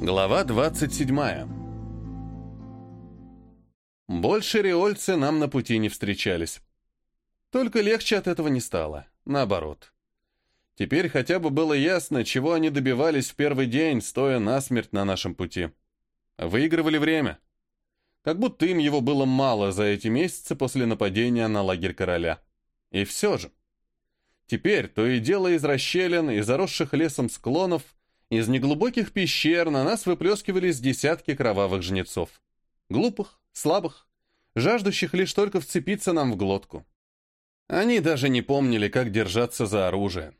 Глава 27. Больше риольцы нам на пути не встречались. Только легче от этого не стало, наоборот. Теперь хотя бы было ясно, чего они добивались в первый день, стоя насмерть на нашем пути. Выигрывали время. Как будто им его было мало за эти месяцы после нападения на лагерь короля. И все же. Теперь то и дело из расщелин и заросших лесом склонов – из неглубоких пещер на нас выплескивались десятки кровавых жнецов. Глупых, слабых, жаждущих лишь только вцепиться нам в глотку. Они даже не помнили, как держаться за оружие.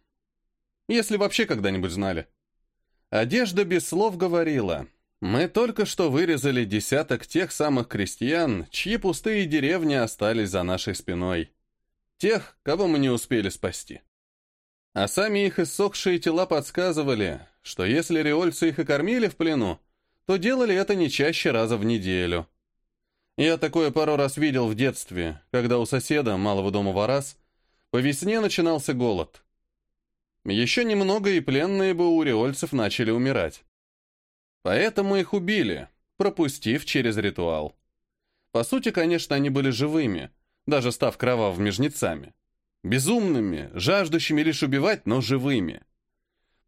Если вообще когда-нибудь знали. Одежда без слов говорила. Мы только что вырезали десяток тех самых крестьян, чьи пустые деревни остались за нашей спиной. Тех, кого мы не успели спасти. А сами их иссохшие тела подсказывали, что если риольцы их и кормили в плену, то делали это не чаще раза в неделю. Я такое пару раз видел в детстве, когда у соседа, малого дома Варас, по весне начинался голод. Еще немного, и пленные бы у риольцев начали умирать. Поэтому их убили, пропустив через ритуал. По сути, конечно, они были живыми, даже став кровавыми жнецами. Безумными, жаждущими лишь убивать, но живыми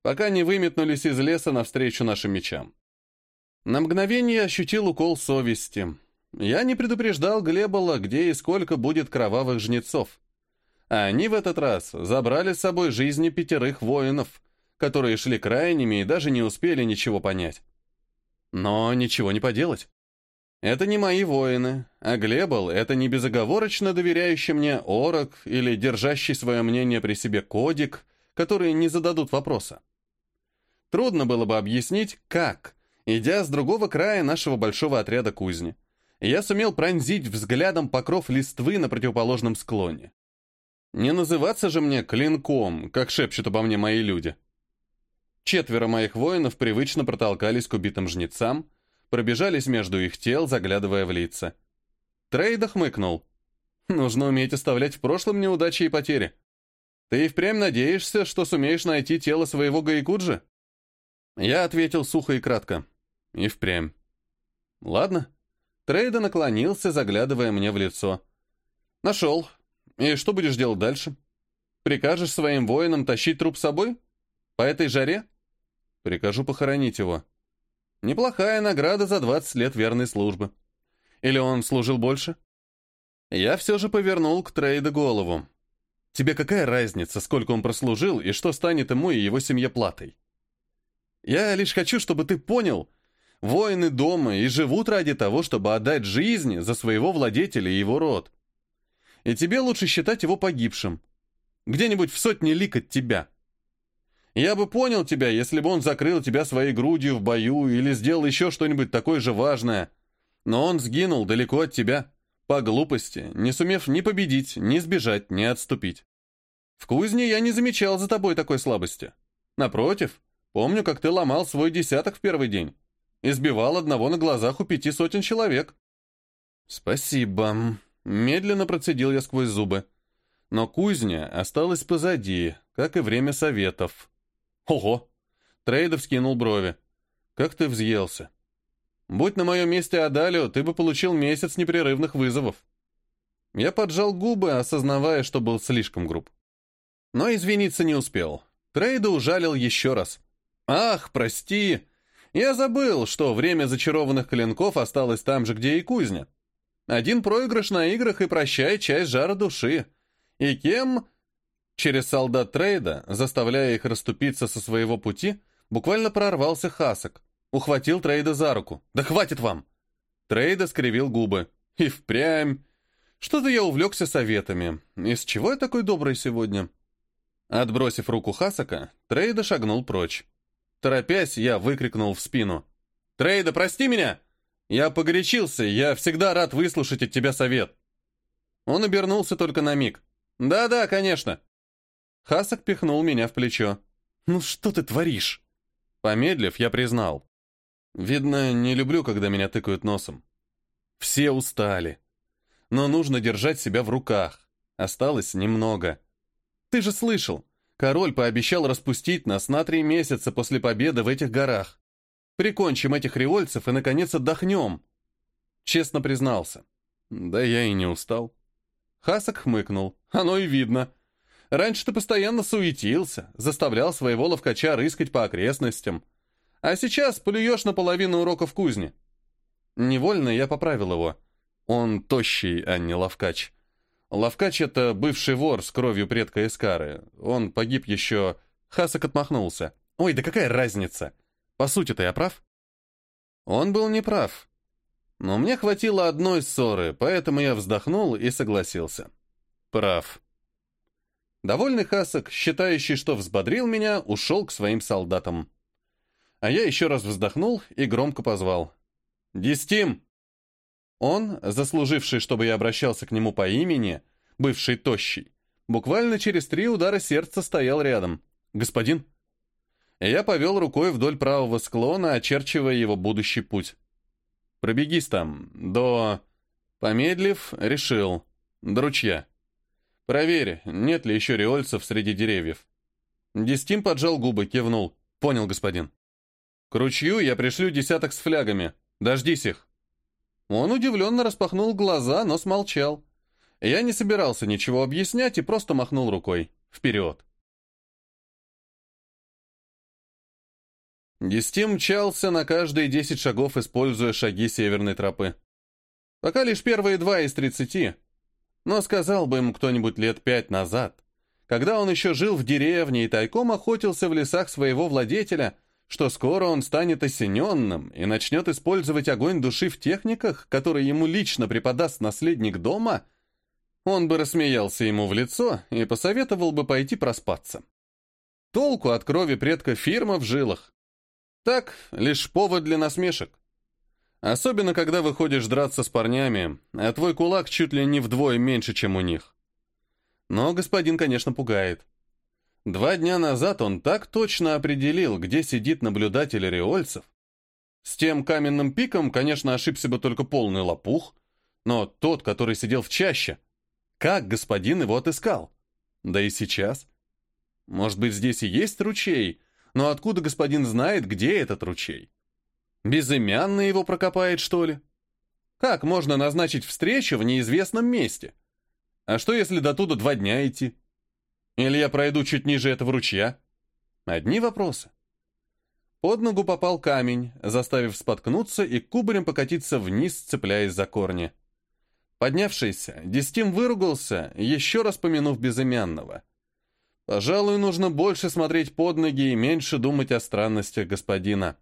пока не выметнулись из леса навстречу нашим мечам. На мгновение ощутил укол совести. Я не предупреждал Глебола, где и сколько будет кровавых жнецов. А они в этот раз забрали с собой жизни пятерых воинов, которые шли крайними и даже не успели ничего понять. Но ничего не поделать. Это не мои воины, а Глебол — это не безоговорочно доверяющий мне орок или держащий свое мнение при себе кодик, которые не зададут вопроса. Трудно было бы объяснить, как, идя с другого края нашего большого отряда кузни, я сумел пронзить взглядом покров листвы на противоположном склоне. Не называться же мне клинком, как шепчут обо мне мои люди. Четверо моих воинов привычно протолкались к убитым жнецам, пробежались между их тел, заглядывая в лица. Трейда хмыкнул. «Нужно уметь оставлять в прошлом неудачи и потери. Ты и впрямь надеешься, что сумеешь найти тело своего Гаикуджи?» Я ответил сухо и кратко. И впрямь. Ладно. Трейда наклонился, заглядывая мне в лицо. Нашел. И что будешь делать дальше? Прикажешь своим воинам тащить труп с собой? По этой жаре? Прикажу похоронить его. Неплохая награда за 20 лет верной службы. Или он служил больше? Я все же повернул к Трейда голову. Тебе какая разница, сколько он прослужил и что станет ему и его семье платой? Я лишь хочу, чтобы ты понял, воины дома и живут ради того, чтобы отдать жизни за своего владетеля и его род. И тебе лучше считать его погибшим. Где-нибудь в сотне лик от тебя. Я бы понял тебя, если бы он закрыл тебя своей грудью в бою или сделал еще что-нибудь такое же важное. Но он сгинул далеко от тебя, по глупости, не сумев ни победить, ни сбежать, ни отступить. В кузне я не замечал за тобой такой слабости. Напротив, Помню, как ты ломал свой десяток в первый день. Избивал одного на глазах у пяти сотен человек. Спасибо. Медленно процедил я сквозь зубы. Но кузня осталась позади, как и время советов. Ого! Трейдов скинул брови. Как ты взъелся. Будь на моем месте Адалио, ты бы получил месяц непрерывных вызовов. Я поджал губы, осознавая, что был слишком груб. Но извиниться не успел. Трейда ужалил еще раз. «Ах, прости! Я забыл, что время зачарованных клинков осталось там же, где и кузня. Один проигрыш на играх и прощай часть жара души. И кем...» Через солдат трейда, заставляя их расступиться со своего пути, буквально прорвался Хасок. Ухватил трейда за руку. «Да хватит вам!» Трейда скривил губы. «И впрямь!» Что-то я увлекся советами. Из чего я такой добрый сегодня? Отбросив руку Хасака, Трейда шагнул прочь. Торопясь, я выкрикнул в спину. «Трейда, прости меня! Я погорячился, я всегда рад выслушать от тебя совет». Он обернулся только на миг. «Да-да, конечно». Хасак пихнул меня в плечо. «Ну что ты творишь?» Помедлив, я признал. «Видно, не люблю, когда меня тыкают носом. Все устали. Но нужно держать себя в руках. Осталось немного. Ты же слышал, Король пообещал распустить нас на три месяца после победы в этих горах. Прикончим этих риольцев и, наконец, отдохнем. Честно признался. Да я и не устал. Хасак хмыкнул. Оно и видно. Раньше ты постоянно суетился, заставлял своего ловкача рыскать по окрестностям. А сейчас плюешь на половину уроков кузни. Невольно я поправил его. Он тощий, а не ловкач. Ловкач — это бывший вор с кровью предка Эскары. Он погиб еще... Хасак отмахнулся. Ой, да какая разница? По сути-то я прав? Он был неправ. Но мне хватило одной ссоры, поэтому я вздохнул и согласился. Прав. Довольный Хасак, считающий, что взбодрил меня, ушел к своим солдатам. А я еще раз вздохнул и громко позвал. «Дистим!» Он, заслуживший, чтобы я обращался к нему по имени, бывший тощий, буквально через три удара сердца стоял рядом. «Господин!» Я повел рукой вдоль правого склона, очерчивая его будущий путь. «Пробегись там, до...» Помедлив, решил. «До ручья. Проверь, нет ли еще риольцев среди деревьев». Дистим поджал губы, кивнул. «Понял, господин». «К ручью я пришлю десяток с флягами. Дождись их». Он удивленно распахнул глаза, но смолчал. Я не собирался ничего объяснять и просто махнул рукой. Вперед. Дести мчался на каждые десять шагов, используя шаги северной тропы. Пока лишь первые два из тридцати. Но сказал бы ему кто-нибудь лет пять назад, когда он еще жил в деревне и тайком охотился в лесах своего владетеля, что скоро он станет осененным и начнет использовать огонь души в техниках, которые ему лично преподаст наследник дома, он бы рассмеялся ему в лицо и посоветовал бы пойти проспаться. Толку от крови предка фирма в жилах. Так, лишь повод для насмешек. Особенно, когда выходишь драться с парнями, а твой кулак чуть ли не вдвое меньше, чем у них. Но господин, конечно, пугает. Два дня назад он так точно определил, где сидит наблюдатель риольцев. С тем каменным пиком, конечно, ошибся бы только полный лопух, но тот, который сидел в чаще, как господин его отыскал? Да и сейчас. Может быть, здесь и есть ручей, но откуда господин знает, где этот ручей? Безымянный его прокопает, что ли? Как можно назначить встречу в неизвестном месте? А что, если до туда два дня идти? Или я пройду чуть ниже этого ручья? Одни вопросы. Под ногу попал камень, заставив споткнуться и кубарем покатиться вниз, цепляясь за корни. Поднявшись, Дестим выругался, еще раз помянув безымянного. Пожалуй, нужно больше смотреть под ноги и меньше думать о странностях господина.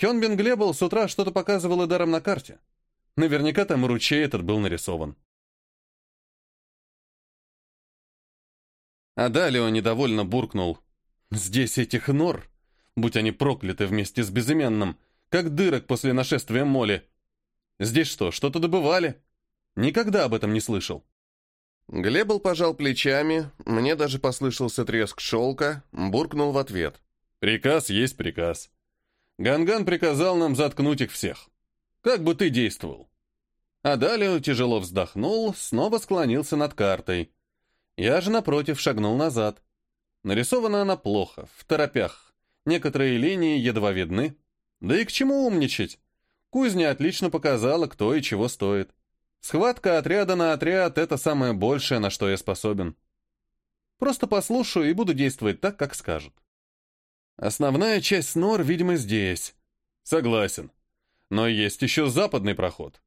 Хёнбин Глебл с утра что-то показывал даром на карте. Наверняка там ручей этот был нарисован. А далее он недовольно буркнул. «Здесь этих нор, будь они прокляты вместе с безымянным, как дырок после нашествия моли. Здесь что, что-то добывали? Никогда об этом не слышал». Глебл пожал плечами, мне даже послышался треск шелка, буркнул в ответ. «Приказ есть приказ. Ганган приказал нам заткнуть их всех. Как бы ты действовал?» А далее тяжело вздохнул, снова склонился над картой. Я же, напротив, шагнул назад. Нарисована она плохо, в торопях. Некоторые линии едва видны. Да и к чему умничать? Кузня отлично показала, кто и чего стоит. Схватка отряда на отряд — это самое большее, на что я способен. Просто послушаю и буду действовать так, как скажут. Основная часть снор, видимо, здесь. Согласен. Но есть еще западный проход.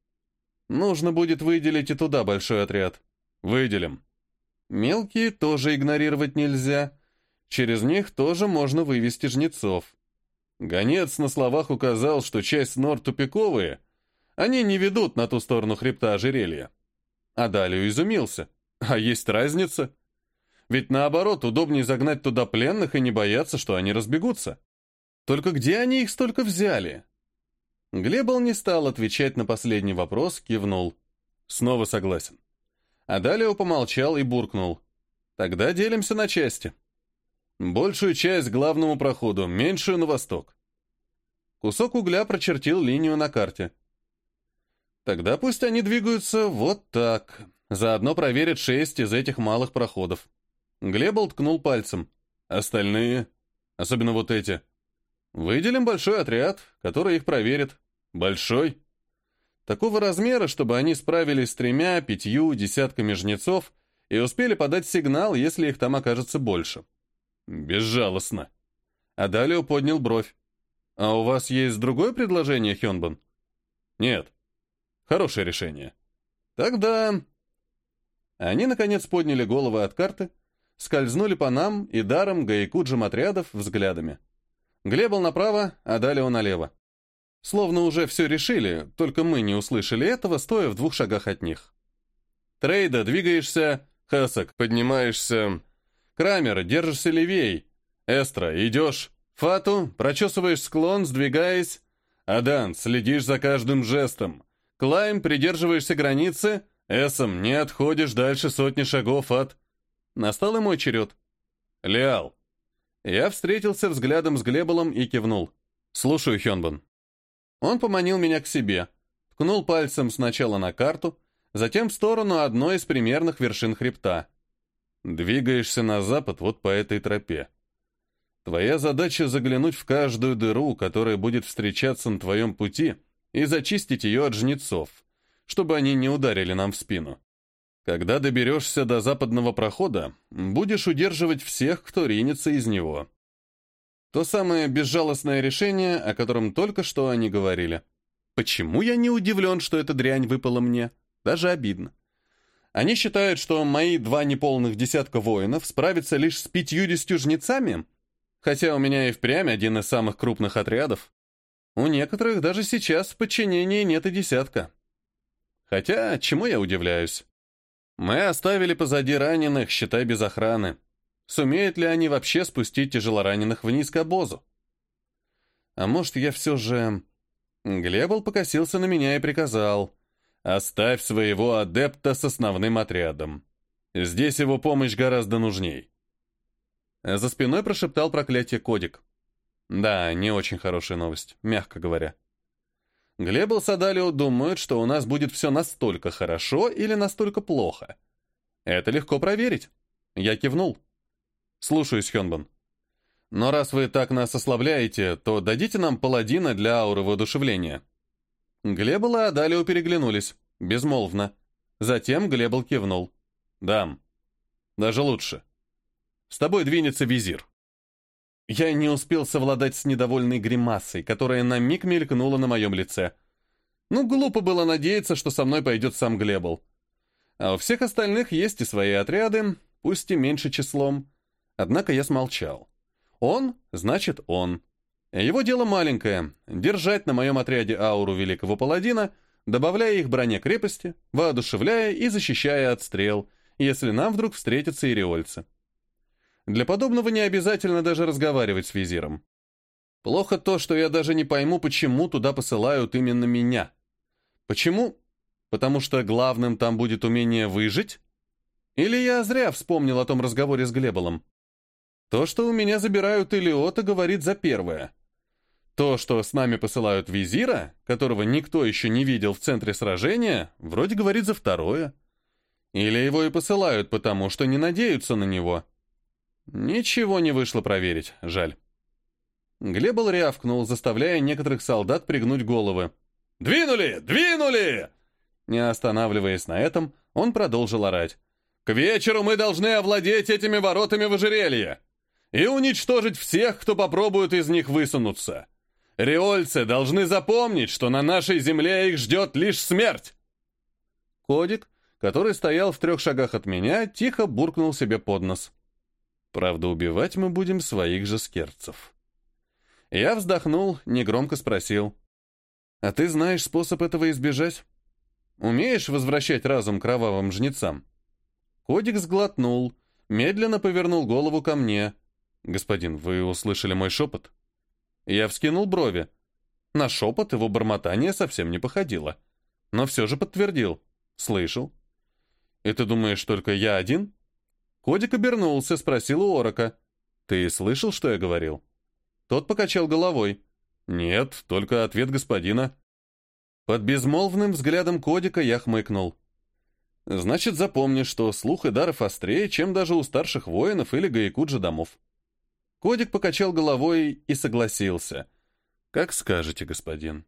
Нужно будет выделить и туда большой отряд. Выделим. Мелкие тоже игнорировать нельзя. Через них тоже можно вывести жнецов. Гонец на словах указал, что часть нор тупиковые — они не ведут на ту сторону хребта ожерелья. А далее изумился. А есть разница? Ведь наоборот, удобнее загнать туда пленных и не бояться, что они разбегутся. Только где они их столько взяли? Глебл не стал отвечать на последний вопрос, кивнул. Снова согласен. А далее помолчал и буркнул. Тогда делимся на части. Большую часть главному проходу, меньшую на восток. Кусок угля прочертил линию на карте. Тогда пусть они двигаются вот так. Заодно проверят шесть из этих малых проходов. Глебл ткнул пальцем. Остальные, особенно вот эти. Выделим большой отряд, который их проверит. Большой. Такого размера, чтобы они справились с тремя, пятью, десятками жнецов и успели подать сигнал, если их там окажется больше. Безжалостно. А далее поднял бровь. «А у вас есть другое предложение, Хёнбан?» «Нет». «Хорошее решение». «Тогда...» Они, наконец, подняли головы от карты, скользнули по нам и даром гаякуджам отрядов взглядами. Глебал направо, а далее налево. Словно уже все решили, только мы не услышали этого, стоя в двух шагах от них. Трейда, двигаешься, Хасак, поднимаешься. Крамер, держишься левей. Эстра, идешь. Фату, прочесываешь склон, сдвигаясь. Адан, следишь за каждым жестом. Клайм, придерживаешься границы. Эсом, не отходишь дальше сотни шагов от... Настал и мой черед. Леал. Я встретился взглядом с Глеболом и кивнул. «Слушаю, Хёнбан». Он поманил меня к себе, ткнул пальцем сначала на карту, затем в сторону одной из примерных вершин хребта. «Двигаешься на запад вот по этой тропе. Твоя задача заглянуть в каждую дыру, которая будет встречаться на твоем пути, и зачистить ее от жнецов, чтобы они не ударили нам в спину. Когда доберешься до западного прохода, будешь удерживать всех, кто ринется из него. То самое безжалостное решение, о котором только что они говорили. Почему я не удивлен, что эта дрянь выпала мне? Даже обидно. Они считают, что мои два неполных десятка воинов справятся лишь с пятьюдесятью жнецами, хотя у меня и впрямь один из самых крупных отрядов. У некоторых даже сейчас в подчинении нет и десятка. Хотя, чему я удивляюсь? Мы оставили позади раненых, считай, без охраны. Сумеют ли они вообще спустить тяжелораненых вниз к обозу? А может, я все же... Глебл покосился на меня и приказал. «Оставь своего адепта с основным отрядом. Здесь его помощь гораздо нужней». За спиной прошептал проклятие Кодик. Да, не очень хорошая новость, мягко говоря. Глебл с Адалио думают, что у нас будет все настолько хорошо или настолько плохо. Это легко проверить. Я кивнул. Слушаюсь, Хёнбан. Но раз вы так нас ослабляете, то дадите нам паладина для ауры воодушевления. Глебл и Адалио переглянулись, безмолвно. Затем Глебл кивнул. Дам. Даже лучше. С тобой двинется визир. Я не успел совладать с недовольной гримасой, которая на миг мелькнула на моем лице. Ну, глупо было надеяться, что со мной пойдет сам Глебл. А у всех остальных есть и свои отряды, пусть и меньше числом. Однако я смолчал. Он, значит он. Его дело маленькое — держать на моем отряде ауру великого паладина, добавляя их броне крепости, воодушевляя и защищая от стрел, если нам вдруг встретятся иреольцы. Для подобного не обязательно даже разговаривать с визиром. Плохо то, что я даже не пойму, почему туда посылают именно меня. Почему? Потому что главным там будет умение выжить? Или я зря вспомнил о том разговоре с Глеболом? То, что у меня забирают Илиота, говорит за первое. То, что с нами посылают визира, которого никто еще не видел в центре сражения, вроде говорит за второе. Или его и посылают, потому что не надеются на него. Ничего не вышло проверить, жаль. Глебл рявкнул, заставляя некоторых солдат пригнуть головы. «Двинули! Двинули!» Не останавливаясь на этом, он продолжил орать. «К вечеру мы должны овладеть этими воротами в ожерелье и уничтожить всех, кто попробует из них высунуться. Риольцы должны запомнить, что на нашей земле их ждет лишь смерть!» Кодик, который стоял в трех шагах от меня, тихо буркнул себе под нос. Правда, убивать мы будем своих же скерцев. Я вздохнул, негромко спросил. «А ты знаешь способ этого избежать? Умеешь возвращать разум кровавым жнецам?» Кодик сглотнул, медленно повернул голову ко мне. «Господин, вы услышали мой шепот?» Я вскинул брови. На шепот его бормотание совсем не походило. Но все же подтвердил. «Слышал». «И ты думаешь, только я один?» Кодик обернулся, спросил у Орока. «Ты слышал, что я говорил?» Тот покачал головой. «Нет, только ответ господина». Под безмолвным взглядом Кодика я хмыкнул. «Значит, запомни, что слух и даров острее, чем даже у старших воинов или гаякуджи домов». Кодик покачал головой и согласился. «Как скажете, господин».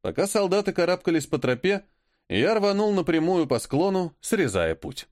Пока солдаты карабкались по тропе, я рванул напрямую по склону, срезая путь.